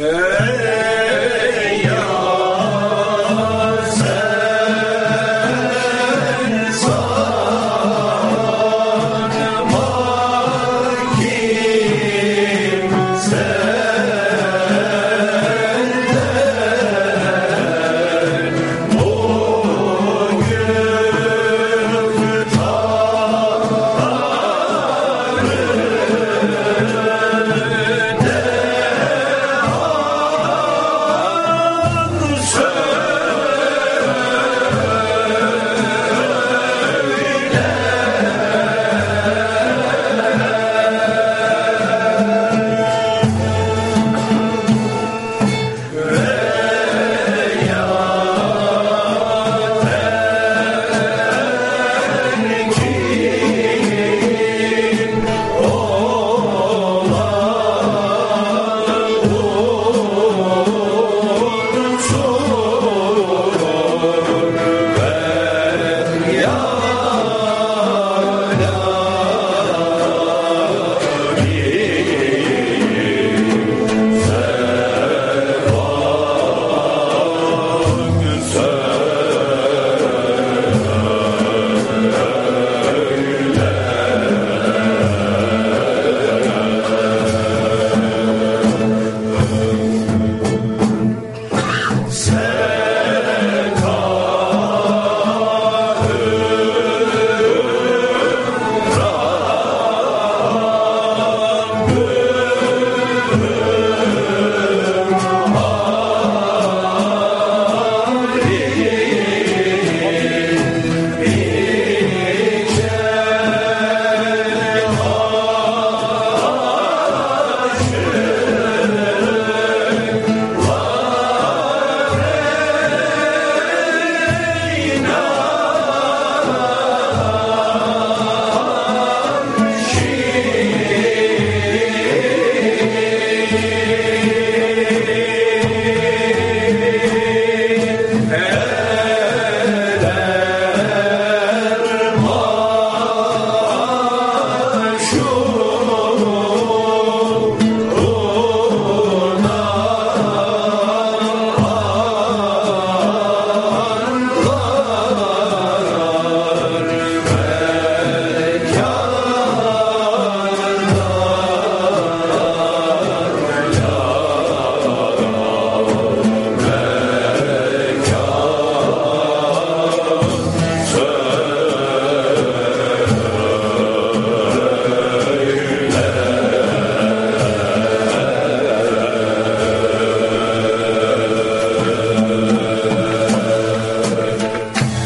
Hey, yo.